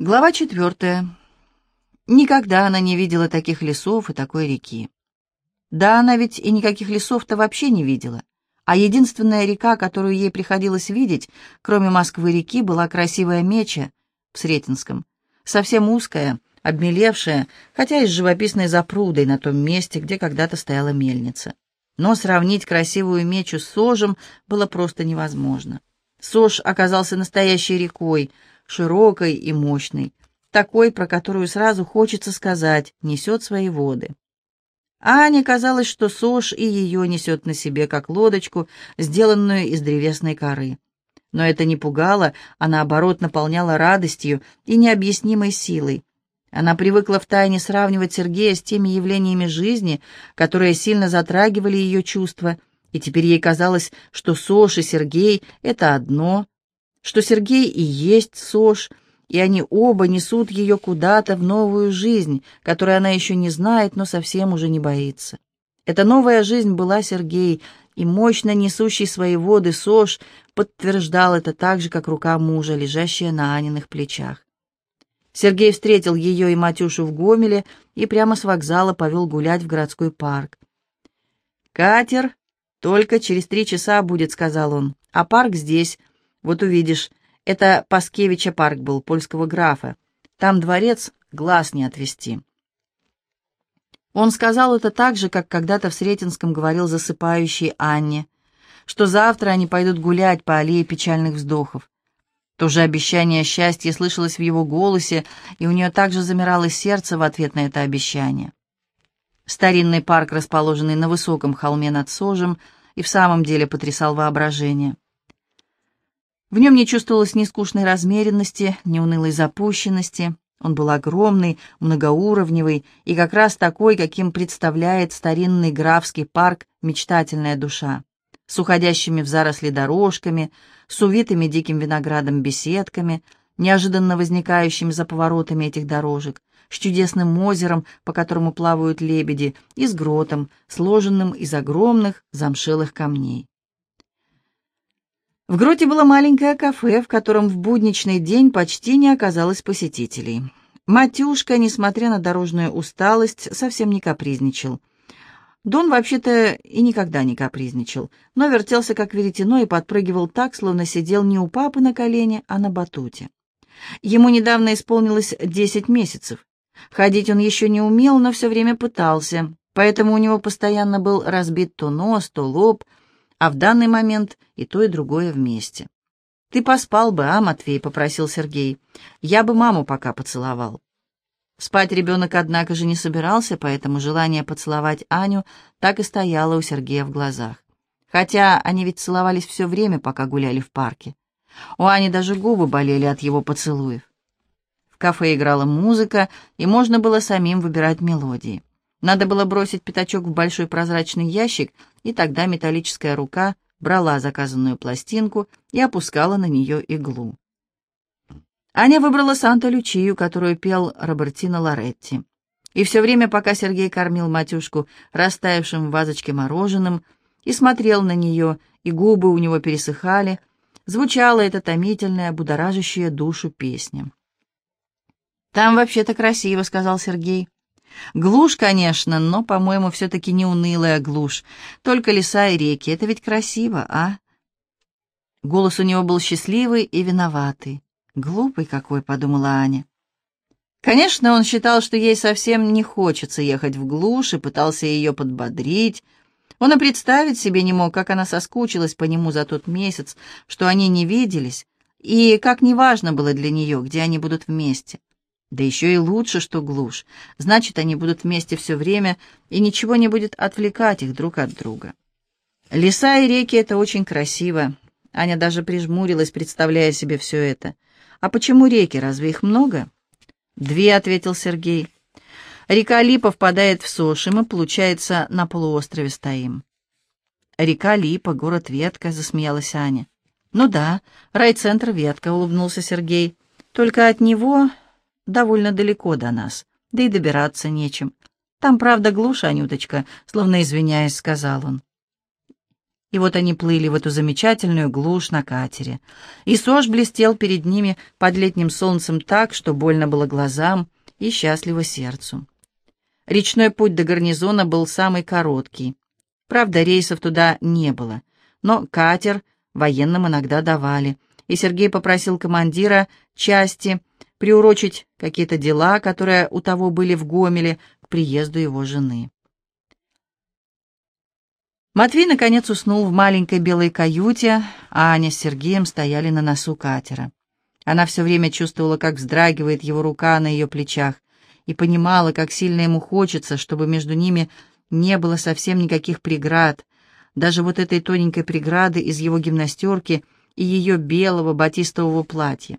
Глава четвертая. Никогда она не видела таких лесов и такой реки. Да, она ведь и никаких лесов-то вообще не видела. А единственная река, которую ей приходилось видеть, кроме Москвы-реки, была красивая Меча в Сретенском. Совсем узкая, обмелевшая, хотя и с живописной запрудой на том месте, где когда-то стояла мельница. Но сравнить красивую Мечу с Сожем было просто невозможно. Сож оказался настоящей рекой — широкой и мощной, такой, про которую сразу хочется сказать, несет свои воды. Ане казалось, что Сош и ее несет на себе, как лодочку, сделанную из древесной коры. Но это не пугало, а наоборот наполняло радостью и необъяснимой силой. Она привыкла втайне сравнивать Сергея с теми явлениями жизни, которые сильно затрагивали ее чувства, и теперь ей казалось, что Сош и Сергей — это одно, что Сергей и есть Сош, и они оба несут ее куда-то в новую жизнь, которую она еще не знает, но совсем уже не боится. Эта новая жизнь была Сергей, и мощно несущий свои воды Сош подтверждал это так же, как рука мужа, лежащая на Аниных плечах. Сергей встретил ее и Матюшу в Гомеле и прямо с вокзала повел гулять в городской парк. «Катер только через три часа будет», — сказал он, — «а парк здесь, вот увидишь, это Паскевича парк был, польского графа. Там дворец, глаз не отвести. Он сказал это так же, как когда-то в Сретенском говорил засыпающей Анне, что завтра они пойдут гулять по аллее печальных вздохов. То же обещание счастья слышалось в его голосе, и у нее также замирало сердце в ответ на это обещание. Старинный парк, расположенный на высоком холме над Сожем, и в самом деле потрясал воображение. В нем не чувствовалось ни скучной размеренности, ни унылой запущенности. Он был огромный, многоуровневый и как раз такой, каким представляет старинный графский парк «Мечтательная душа», с уходящими в заросли дорожками, с увитыми диким виноградом беседками, неожиданно возникающими за поворотами этих дорожек, с чудесным озером, по которому плавают лебеди, и с гротом, сложенным из огромных замшелых камней. В гроте было маленькое кафе, в котором в будничный день почти не оказалось посетителей. Матюшка, несмотря на дорожную усталость, совсем не капризничал. Дон вообще-то и никогда не капризничал, но вертелся как веретено и подпрыгивал так, словно сидел не у папы на колене, а на батуте. Ему недавно исполнилось десять месяцев. Ходить он еще не умел, но все время пытался, поэтому у него постоянно был разбит то нос, то лоб — а в данный момент и то, и другое вместе. «Ты поспал бы, а, Матвей?» — попросил Сергей. «Я бы маму пока поцеловал». Спать ребенок, однако же, не собирался, поэтому желание поцеловать Аню так и стояло у Сергея в глазах. Хотя они ведь целовались все время, пока гуляли в парке. У Ани даже губы болели от его поцелуев. В кафе играла музыка, и можно было самим выбирать мелодии. Надо было бросить пятачок в большой прозрачный ящик, и тогда металлическая рука брала заказанную пластинку и опускала на нее иглу. Аня выбрала «Санта-Лючию», которую пел Робертино Лоретти. И все время, пока Сергей кормил матюшку растаявшим в вазочке мороженым и смотрел на нее, и губы у него пересыхали, звучала эта томительная, будоражащая душу песня. «Там вообще-то красиво», — сказал Сергей. Глушь, конечно, но, по-моему, все-таки не унылая глушь. Только леса и реки. Это ведь красиво, а? Голос у него был счастливый и виноватый. «Глупый какой», — подумала Аня. Конечно, он считал, что ей совсем не хочется ехать в глушь, и пытался ее подбодрить. Он и представить себе не мог, как она соскучилась по нему за тот месяц, что они не виделись, и как неважно было для нее, где они будут вместе. Да еще и лучше, что глушь. Значит, они будут вместе все время, и ничего не будет отвлекать их друг от друга. Леса и реки — это очень красиво. Аня даже прижмурилась, представляя себе все это. «А почему реки? Разве их много?» «Две», — ответил Сергей. «Река Липа впадает в Сош, и мы, получается, на полуострове стоим». «Река Липа, город Ветка», — засмеялась Аня. «Ну да, райцентр Ветка», — улыбнулся Сергей. «Только от него довольно далеко до нас, да и добираться нечем. Там, правда, глушь, Анюточка, словно извиняясь, сказал он. И вот они плыли в эту замечательную глушь на катере. И Сош блестел перед ними под летним солнцем так, что больно было глазам и счастливо сердцу. Речной путь до гарнизона был самый короткий. Правда, рейсов туда не было, но катер военным иногда давали, и Сергей попросил командира части приурочить какие-то дела, которые у того были в Гомеле, к приезду его жены. Матвей, наконец, уснул в маленькой белой каюте, а Аня с Сергеем стояли на носу катера. Она все время чувствовала, как вздрагивает его рука на ее плечах, и понимала, как сильно ему хочется, чтобы между ними не было совсем никаких преград, даже вот этой тоненькой преграды из его гимнастерки и ее белого батистового платья.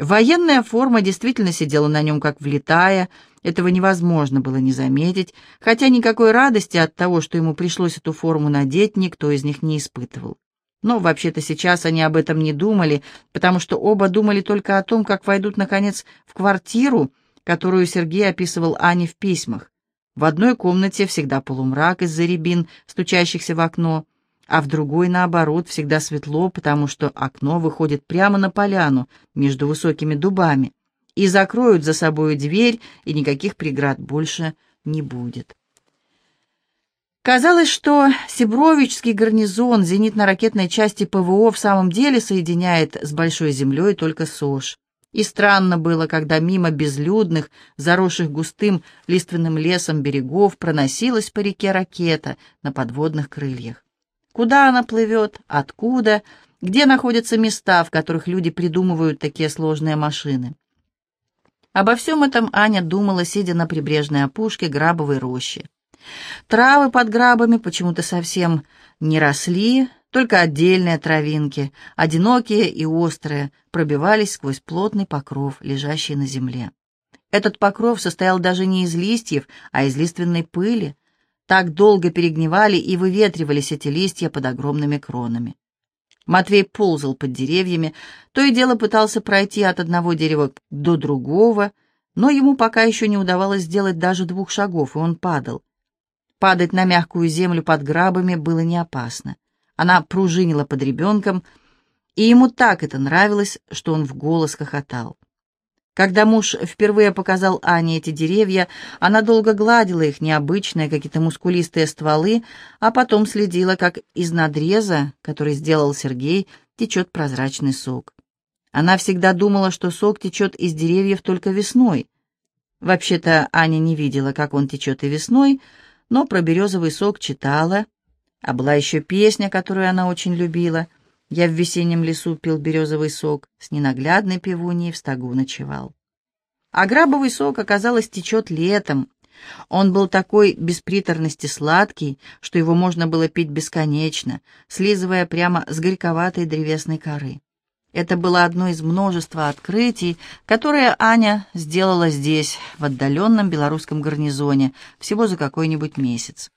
Военная форма действительно сидела на нем как влетая, этого невозможно было не заметить, хотя никакой радости от того, что ему пришлось эту форму надеть, никто из них не испытывал. Но вообще-то сейчас они об этом не думали, потому что оба думали только о том, как войдут, наконец, в квартиру, которую Сергей описывал Ане в письмах. В одной комнате всегда полумрак из-за рябин, стучащихся в окно, а в другой, наоборот, всегда светло, потому что окно выходит прямо на поляну между высокими дубами, и закроют за собой дверь, и никаких преград больше не будет. Казалось, что Сибровичский гарнизон зенитно-ракетной части ПВО в самом деле соединяет с Большой землей только СОЖ. И странно было, когда мимо безлюдных, заросших густым лиственным лесом берегов проносилась по реке ракета на подводных крыльях. Куда она плывет, откуда, где находятся места, в которых люди придумывают такие сложные машины. Обо всем этом Аня думала, сидя на прибрежной опушке грабовой рощи. Травы под грабами почему-то совсем не росли, только отдельные травинки, одинокие и острые, пробивались сквозь плотный покров, лежащий на земле. Этот покров состоял даже не из листьев, а из лиственной пыли, так долго перегнивали и выветривались эти листья под огромными кронами. Матвей ползал под деревьями, то и дело пытался пройти от одного дерева до другого, но ему пока еще не удавалось сделать даже двух шагов, и он падал. Падать на мягкую землю под грабами было не опасно. Она пружинила под ребенком, и ему так это нравилось, что он в голос хохотал. Когда муж впервые показал Ане эти деревья, она долго гладила их необычные, какие-то мускулистые стволы, а потом следила, как из надреза, который сделал Сергей, течет прозрачный сок. Она всегда думала, что сок течет из деревьев только весной. Вообще-то Аня не видела, как он течет и весной, но про березовый сок читала, а была еще песня, которую она очень любила — я в весеннем лесу пил березовый сок, с ненаглядной пивуньей в стогу ночевал. А грабовый сок, оказалось, течет летом. Он был такой без приторности сладкий, что его можно было пить бесконечно, слизывая прямо с горьковатой древесной коры. Это было одно из множества открытий, которые Аня сделала здесь, в отдаленном белорусском гарнизоне, всего за какой-нибудь месяц.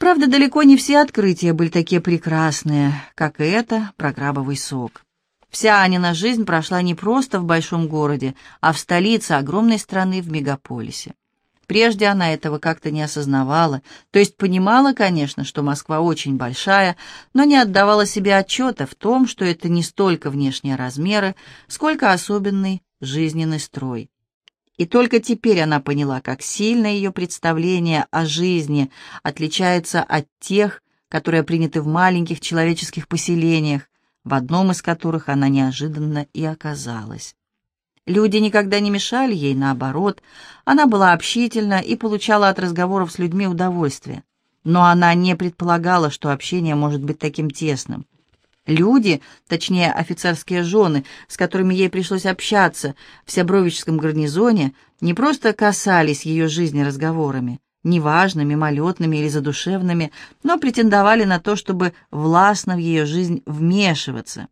Правда, далеко не все открытия были такие прекрасные, как это про крабовый сок. Вся Анина жизнь прошла не просто в большом городе, а в столице огромной страны в мегаполисе. Прежде она этого как-то не осознавала, то есть понимала, конечно, что Москва очень большая, но не отдавала себе отчета в том, что это не столько внешние размеры, сколько особенный жизненный строй. И только теперь она поняла, как сильно ее представление о жизни отличается от тех, которые приняты в маленьких человеческих поселениях, в одном из которых она неожиданно и оказалась. Люди никогда не мешали ей, наоборот, она была общительна и получала от разговоров с людьми удовольствие. Но она не предполагала, что общение может быть таким тесным. Люди, точнее офицерские жены, с которыми ей пришлось общаться в Сябровическом гарнизоне, не просто касались ее жизни разговорами, неважно, мимолетными или задушевными, но претендовали на то, чтобы властно в ее жизнь вмешиваться.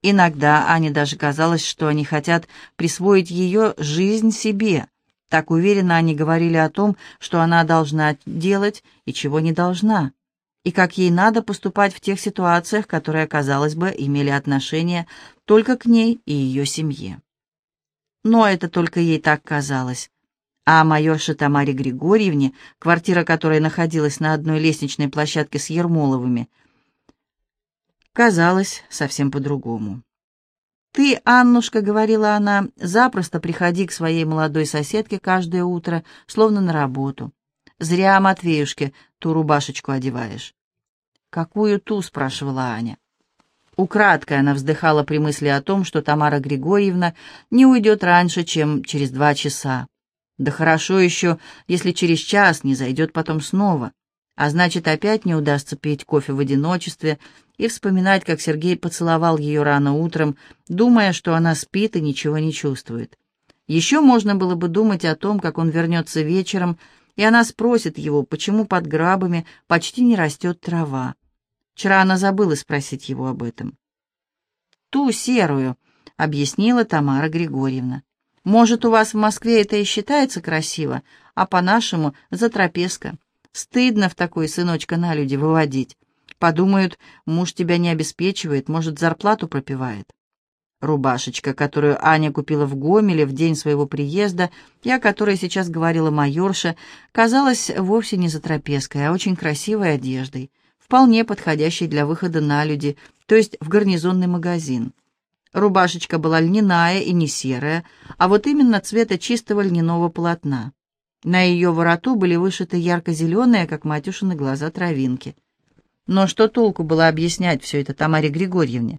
Иногда Ане даже казалось, что они хотят присвоить ее жизнь себе. Так уверенно они говорили о том, что она должна делать и чего не должна и как ей надо поступать в тех ситуациях, которые, казалось бы, имели отношение только к ней и ее семье. Но это только ей так казалось. А майорше Тамаре Григорьевне, квартира которой находилась на одной лестничной площадке с Ермоловыми, казалось совсем по-другому. «Ты, Аннушка, — говорила она, — запросто приходи к своей молодой соседке каждое утро, словно на работу. Зря, Матвеюшке, ту рубашечку одеваешь». «Какую ту?» — спрашивала Аня. Украдкой она вздыхала при мысли о том, что Тамара Григорьевна не уйдет раньше, чем через два часа. Да хорошо еще, если через час не зайдет потом снова. А значит, опять не удастся пить кофе в одиночестве и вспоминать, как Сергей поцеловал ее рано утром, думая, что она спит и ничего не чувствует. Еще можно было бы думать о том, как он вернется вечером, и она спросит его, почему под грабами почти не растет трава. Вчера она забыла спросить его об этом. «Ту серую», — объяснила Тамара Григорьевна. «Может, у вас в Москве это и считается красиво, а по-нашему — затрапезка. Стыдно в такой сыночка на люди выводить. Подумают, муж тебя не обеспечивает, может, зарплату пропивает. Рубашечка, которую Аня купила в Гомеле в день своего приезда, и о которой сейчас говорила майорша, казалась вовсе не затрапезкой, а очень красивой одеждой, вполне подходящей для выхода на люди, то есть в гарнизонный магазин. Рубашечка была льняная и не серая, а вот именно цвета чистого льняного полотна. На ее вороту были вышиты ярко-зеленые, как матюшины глаза, травинки. Но что толку было объяснять все это Тамаре Григорьевне?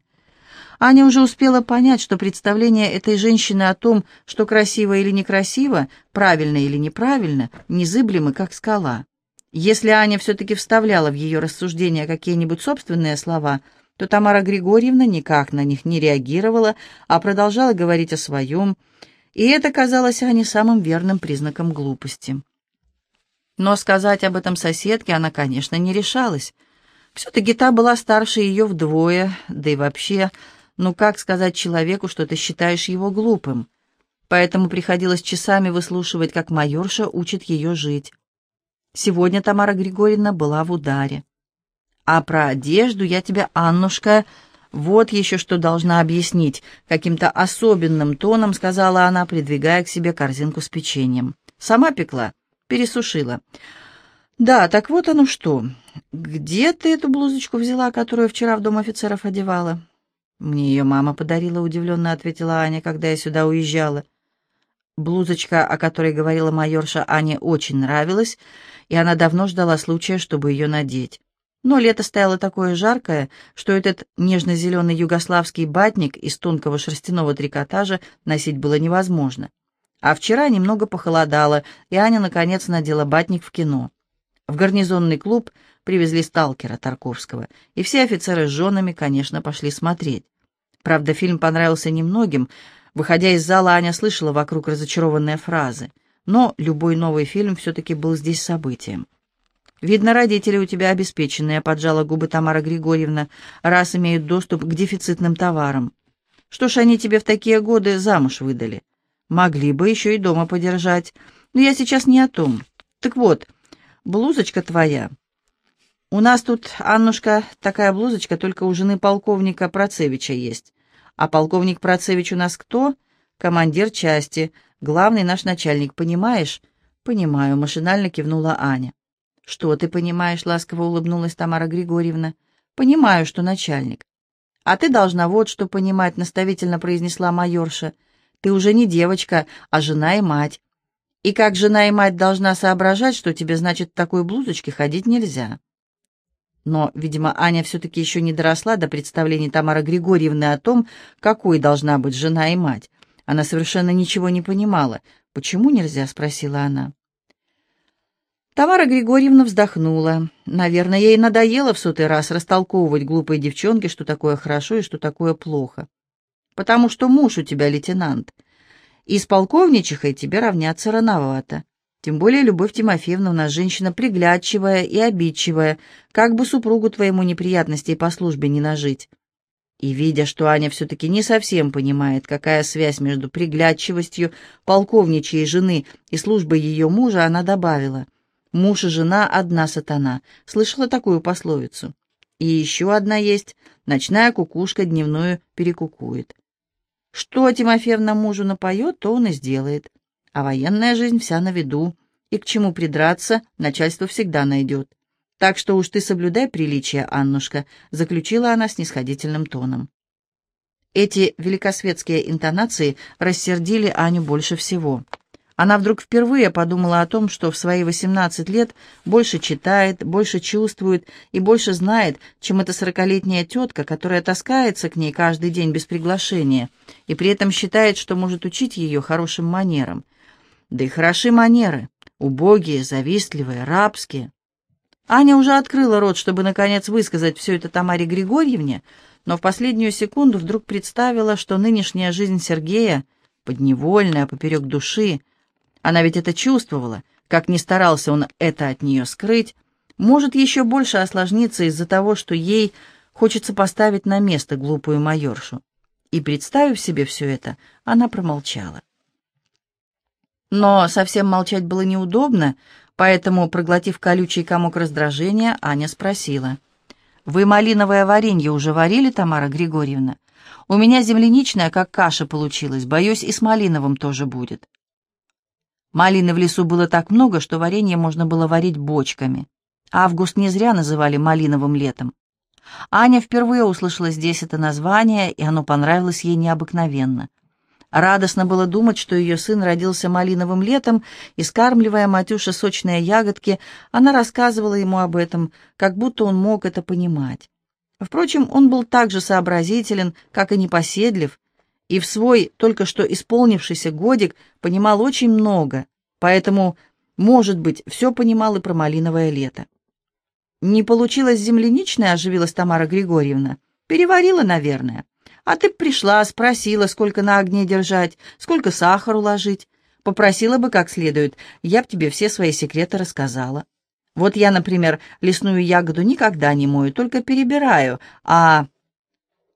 Аня уже успела понять, что представление этой женщины о том, что красиво или некрасиво, правильно или неправильно, незыблемы, как скала. Если Аня все-таки вставляла в ее рассуждения какие-нибудь собственные слова, то Тамара Григорьевна никак на них не реагировала, а продолжала говорить о своем, и это казалось Ане самым верным признаком глупости. Но сказать об этом соседке она, конечно, не решалась. Все-таки та была старше ее вдвое, да и вообще, ну как сказать человеку, что ты считаешь его глупым? Поэтому приходилось часами выслушивать, как майорша учит ее жить. Сегодня Тамара Григорьевна была в ударе. А про одежду я тебе, Аннушка, «Вот еще что должна объяснить», — каким-то особенным тоном сказала она, придвигая к себе корзинку с печеньем. «Сама пекла, пересушила». «Да, так вот оно что. Где ты эту блузочку взяла, которую вчера в дом офицеров одевала?» «Мне ее мама подарила», — удивленно ответила Аня, когда я сюда уезжала. Блузочка, о которой говорила майорша, Ане очень нравилась, и она давно ждала случая, чтобы ее надеть. Но лето стояло такое жаркое, что этот нежно-зеленый югославский батник из тонкого шерстяного трикотажа носить было невозможно. А вчера немного похолодало, и Аня, наконец, надела батник в кино. В гарнизонный клуб привезли сталкера Тарковского, и все офицеры с женами, конечно, пошли смотреть. Правда, фильм понравился немногим. Выходя из зала, Аня слышала вокруг разочарованные фразы. Но любой новый фильм все-таки был здесь событием. «Видно, родители у тебя обеспеченные», — поджала губы Тамара Григорьевна, «раз имеют доступ к дефицитным товарам. Что ж они тебе в такие годы замуж выдали? Могли бы еще и дома подержать. Но я сейчас не о том. Так вот, блузочка твоя. У нас тут, Аннушка, такая блузочка только у жены полковника Процевича есть. А полковник Процевич у нас кто? Командир части, главный наш начальник, понимаешь?» «Понимаю», — машинально кивнула Аня. «Что ты понимаешь?» — ласково улыбнулась Тамара Григорьевна. «Понимаю, что начальник». «А ты должна вот что понимать», — наставительно произнесла майорша. «Ты уже не девочка, а жена и мать. И как жена и мать должна соображать, что тебе, значит, в такой блузочке ходить нельзя». Но, видимо, Аня все-таки еще не доросла до представлений Тамары Григорьевны о том, какой должна быть жена и мать. Она совершенно ничего не понимала. «Почему нельзя?» — спросила она. Тамара Григорьевна вздохнула. Наверное, ей надоело в сотый раз растолковывать глупой девчонке, что такое хорошо и что такое плохо. Потому что муж у тебя лейтенант. И с полковничихой тебе равняться рановато. Тем более Любовь Тимофеевна у нас женщина приглядчивая и обидчивая, как бы супругу твоему неприятностей по службе не нажить. И, видя, что Аня все-таки не совсем понимает, какая связь между приглядчивостью полковничьей жены и службой ее мужа, она добавила — Муж и жена — одна сатана. Слышала такую пословицу? И еще одна есть. Ночная кукушка дневную перекукует. Что Тимофеевна мужу напоет, то он и сделает. А военная жизнь вся на виду, и к чему придраться начальство всегда найдет. Так что уж ты соблюдай приличие, Аннушка», — заключила она снисходительным тоном. Эти великосветские интонации рассердили Аню больше всего. Она вдруг впервые подумала о том, что в свои 18 лет больше читает, больше чувствует и больше знает, чем эта сорокалетняя тетка, которая таскается к ней каждый день без приглашения и при этом считает, что может учить ее хорошим манерам. Да и хороши манеры, убогие, завистливые, рабские. Аня уже открыла рот, чтобы, наконец, высказать все это Тамаре Григорьевне, но в последнюю секунду вдруг представила, что нынешняя жизнь Сергея, подневольная, поперек души, она ведь это чувствовала, как ни старался он это от нее скрыть, может еще больше осложниться из-за того, что ей хочется поставить на место глупую майоршу. И, представив себе все это, она промолчала. Но совсем молчать было неудобно, поэтому, проглотив колючий комок раздражения, Аня спросила. «Вы малиновое варенье уже варили, Тамара Григорьевна? У меня земляничная, как каша получилась, боюсь, и с малиновым тоже будет». Малины в лесу было так много, что варенье можно было варить бочками. Август не зря называли малиновым летом. Аня впервые услышала здесь это название, и оно понравилось ей необыкновенно. Радостно было думать, что ее сын родился малиновым летом, и, скармливая Матюше сочные ягодки, она рассказывала ему об этом, как будто он мог это понимать. Впрочем, он был так же сообразителен, как и непоседлив, и в свой только что исполнившийся годик понимал очень много, поэтому, может быть, все понимал и про малиновое лето. «Не получилось земляничное?» — оживилась Тамара Григорьевна. «Переварила, наверное. А ты б пришла, спросила, сколько на огне держать, сколько сахару ложить. Попросила бы как следует, я б тебе все свои секреты рассказала. Вот я, например, лесную ягоду никогда не мою, только перебираю, а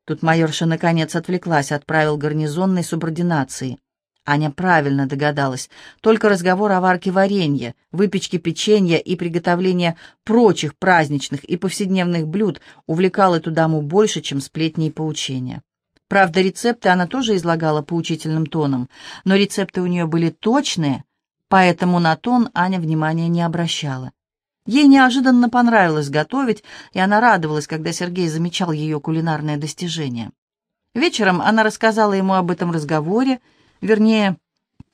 Тут майорша наконец отвлеклась от правил гарнизонной субординации. Аня правильно догадалась. Только разговор о варке варенья, выпечке печенья и приготовлении прочих праздничных и повседневных блюд увлекал эту даму больше, чем сплетни и поучения. Правда, рецепты она тоже излагала поучительным тоном, но рецепты у нее были точные, поэтому на тон Аня внимания не обращала. Ей неожиданно понравилось готовить, и она радовалась, когда Сергей замечал ее кулинарные достижения. Вечером она рассказала ему об этом разговоре, вернее,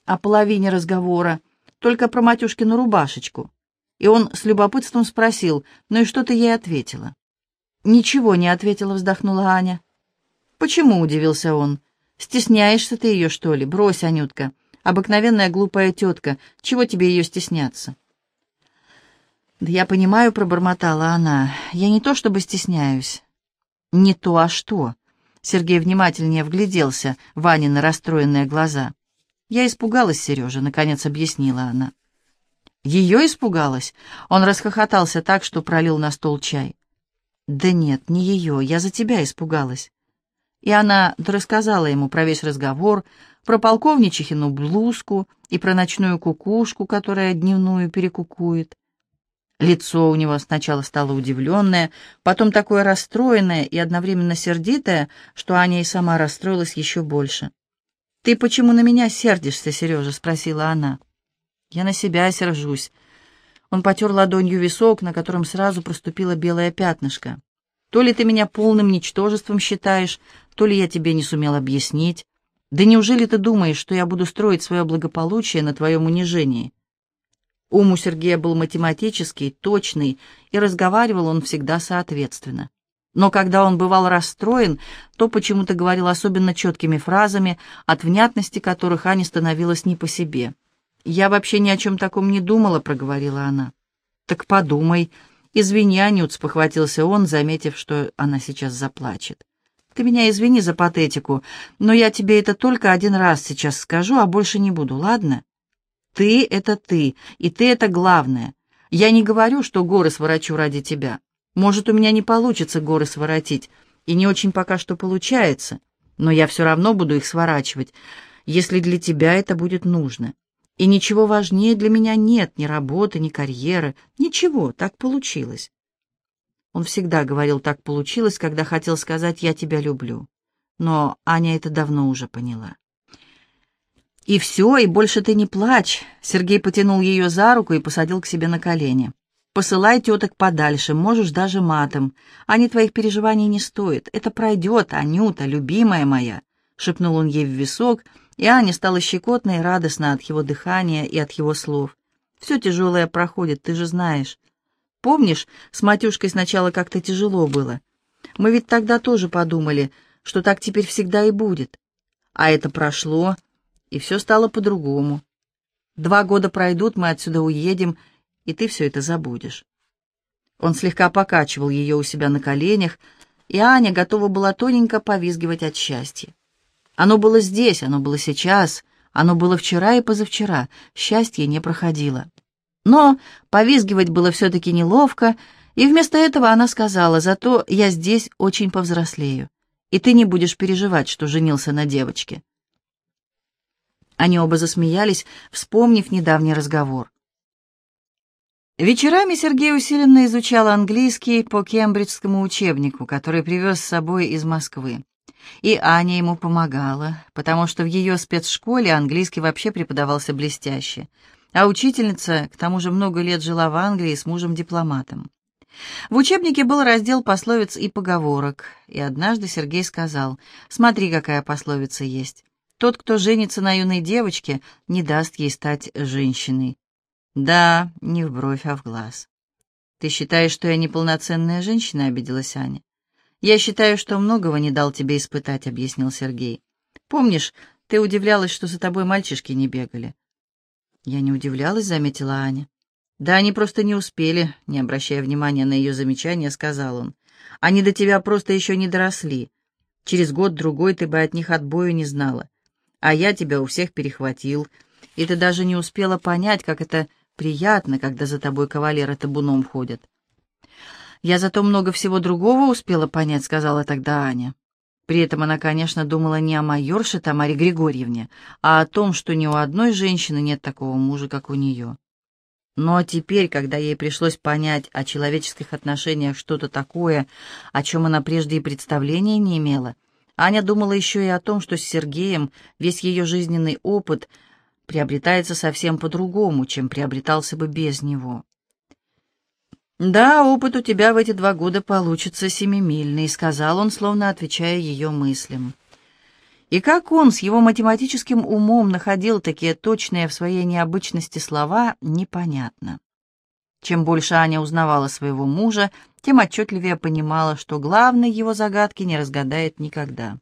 о половине разговора, только про Матюшкину рубашечку. И он с любопытством спросил, ну и что ты ей ответила? «Ничего не ответила», — вздохнула Аня. «Почему?» — удивился он. «Стесняешься ты ее, что ли? Брось, Анютка. Обыкновенная глупая тетка. Чего тебе ее стесняться?» «Да я понимаю», — пробормотала она. «Я не то чтобы стесняюсь». «Не то, а что?» Сергей внимательнее вгляделся в Ванины расстроенные глаза. «Я испугалась, Сережа», — наконец объяснила она. «Ее испугалась?» Он расхохотался так, что пролил на стол чай. «Да нет, не ее, я за тебя испугалась». И она рассказала ему про весь разговор, про полковничихину блузку и про ночную кукушку, которая дневную перекукует. Лицо у него сначала стало удивленное, потом такое расстроенное и одновременно сердитое, что Аня и сама расстроилась еще больше. «Ты почему на меня сердишься, Сережа?» — спросила она. «Я на себя сержусь». Он потер ладонью висок, на котором сразу проступило белое пятнышко. «То ли ты меня полным ничтожеством считаешь, то ли я тебе не сумел объяснить. Да неужели ты думаешь, что я буду строить свое благополучие на твоем унижении?» Ум у Сергея был математический, точный, и разговаривал он всегда соответственно. Но когда он бывал расстроен, то почему-то говорил особенно четкими фразами, от внятности которых Ане становилось не по себе. «Я вообще ни о чем таком не думала», — проговорила она. «Так подумай. Извини, Анют», — спохватился он, заметив, что она сейчас заплачет. «Ты меня извини за патетику, но я тебе это только один раз сейчас скажу, а больше не буду, ладно?» Ты — это ты, и ты — это главное. Я не говорю, что горы сворачу ради тебя. Может, у меня не получится горы своротить, и не очень пока что получается, но я все равно буду их сворачивать, если для тебя это будет нужно. И ничего важнее для меня нет, ни работы, ни карьеры, ничего, так получилось. Он всегда говорил «так получилось», когда хотел сказать «я тебя люблю». Но Аня это давно уже поняла. «И все, и больше ты не плачь!» Сергей потянул ее за руку и посадил к себе на колени. «Посылай теток подальше, можешь даже матом. Они твоих переживаний не стоят. Это пройдет, Анюта, любимая моя!» Шепнул он ей в висок, и Аня стала щекотно и радостно от его дыхания и от его слов. «Все тяжелое проходит, ты же знаешь. Помнишь, с Матюшкой сначала как-то тяжело было? Мы ведь тогда тоже подумали, что так теперь всегда и будет. А это прошло, и все стало по-другому. Два года пройдут, мы отсюда уедем, и ты все это забудешь. Он слегка покачивал ее у себя на коленях, и Аня готова была тоненько повизгивать от счастья. Оно было здесь, оно было сейчас, оно было вчера и позавчера, счастье не проходило. Но повизгивать было все-таки неловко, и вместо этого она сказала, «Зато я здесь очень повзрослею, и ты не будешь переживать, что женился на девочке». Они оба засмеялись, вспомнив недавний разговор. Вечерами Сергей усиленно изучал английский по кембриджскому учебнику, который привез с собой из Москвы. И Аня ему помогала, потому что в ее спецшколе английский вообще преподавался блестяще, а учительница, к тому же, много лет жила в Англии с мужем-дипломатом. В учебнике был раздел пословиц и поговорок, и однажды Сергей сказал, «Смотри, какая пословица есть. Тот, кто женится на юной девочке, не даст ей стать женщиной. Да, не в бровь, а в глаз. Ты считаешь, что я неполноценная женщина, обиделась Аня. Я считаю, что многого не дал тебе испытать, объяснил Сергей. Помнишь, ты удивлялась, что за тобой мальчишки не бегали? Я не удивлялась, заметила Аня. Да они просто не успели, не обращая внимания на ее замечание, сказал он. Они до тебя просто еще не доросли. Через год-другой ты бы от них отбою не знала а я тебя у всех перехватил, и ты даже не успела понять, как это приятно, когда за тобой кавалеры табуном ходят. «Я зато много всего другого успела понять», — сказала тогда Аня. При этом она, конечно, думала не о майорше Тамаре Григорьевне, а о том, что ни у одной женщины нет такого мужа, как у нее. Но теперь, когда ей пришлось понять о человеческих отношениях что-то такое, о чем она прежде и представления не имела, Аня думала еще и о том, что с Сергеем весь ее жизненный опыт приобретается совсем по-другому, чем приобретался бы без него. «Да, опыт у тебя в эти два года получится семимильный», — сказал он, словно отвечая ее мыслям. И как он с его математическим умом находил такие точные в своей необычности слова, непонятно. Чем больше Аня узнавала своего мужа, тем отчетливее понимала, что главной его загадки не разгадает никогда.